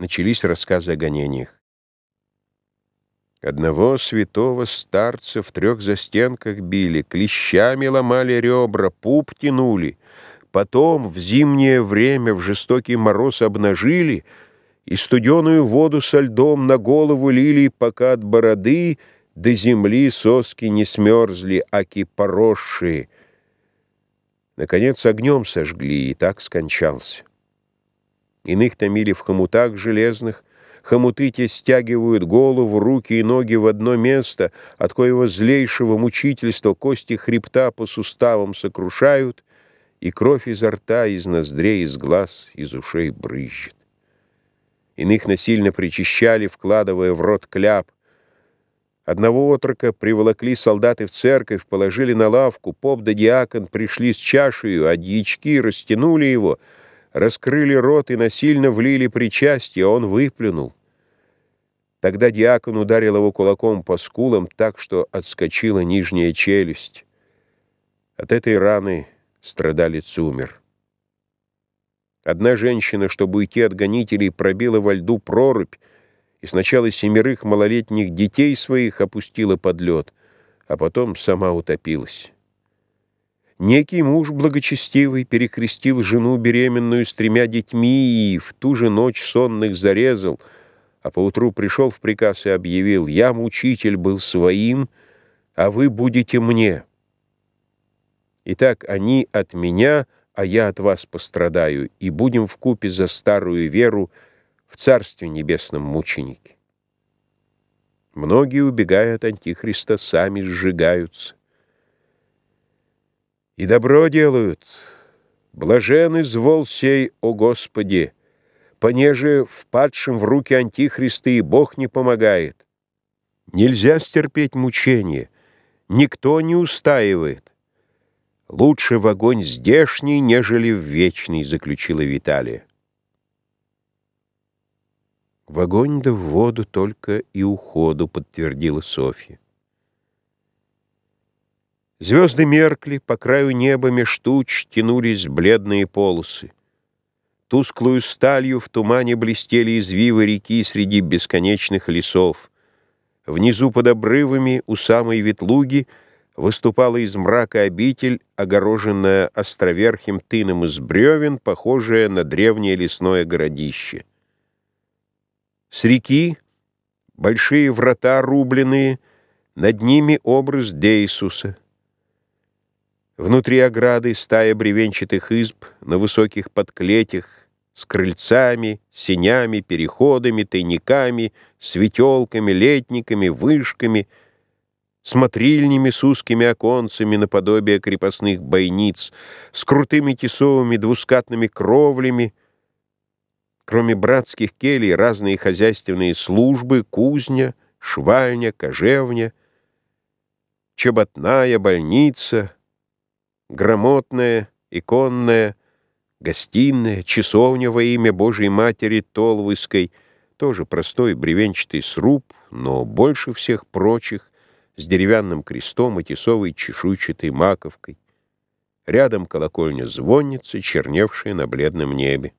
начались рассказы о гонениях. Одного святого старца в трех застенках били, клещами ломали ребра, пуп тянули. Потом в зимнее время в жестокий мороз обнажили и студеную воду со льдом на голову лили, пока от бороды до земли соски не смерзли, аки поросшие. Наконец огнем сожгли, и так скончался. Иных томили в хомутах железных, Хомуты те стягивают голову, руки и ноги в одно место, от коего злейшего мучительства кости хребта по суставам сокрушают, и кровь изо рта, из ноздрей, из глаз, из ушей брызжет. Иных насильно причащали, вкладывая в рот кляп. Одного отрока приволокли солдаты в церковь, положили на лавку, поп да диакон пришли с чашею, а дьячки растянули его — раскрыли рот и насильно влили причастие, он выплюнул. Тогда диакон ударил его кулаком по скулам так, что отскочила нижняя челюсть. От этой раны страдалец умер. Одна женщина, чтобы уйти от гонителей, пробила во льду прорубь и сначала семерых малолетних детей своих опустила под лед, а потом сама утопилась. Некий муж благочестивый перекрестил жену беременную с тремя детьми и в ту же ночь сонных зарезал, а поутру пришел в приказ и объявил, «Я, мучитель, был своим, а вы будете мне». Итак, они от меня, а я от вас пострадаю, и будем вкупе за старую веру в Царстве Небесном мученики. Многие, убегая от Антихриста, сами сжигаются. И добро делают. Блажен извол сей, о Господи, понеже впадшим в руки Антихриста и Бог не помогает. Нельзя стерпеть мучения, никто не устаивает. Лучше в огонь здешний, нежели в вечный, заключила Виталия. В огонь да в воду только и уходу, подтвердила Софья. Звезды меркли, по краю неба меж туч тянулись бледные полосы. Тусклую сталью в тумане блестели извивы реки среди бесконечных лесов. Внизу под обрывами у самой ветлуги выступала из мрака обитель, огороженная островерхим тыном из бревен, похожая на древнее лесное городище. С реки большие врата рубленные, над ними образ Дейсуса — Внутри ограды стая бревенчатых изб на высоких подклетях с крыльцами, сенями, переходами, тайниками, светелками, летниками, вышками, смотрильнями с узкими оконцами наподобие крепостных бойниц, с крутыми тесовыми двускатными кровлями, кроме братских келей, разные хозяйственные службы, кузня, швальня, кожевня, чеботная, больница — грамотная, иконная, гостиная, часовня во имя Божьей Матери Толвыской, тоже простой бревенчатый сруб, но больше всех прочих, с деревянным крестом и тесовой чешуйчатой маковкой. Рядом колокольня звонницы, черневшая на бледном небе.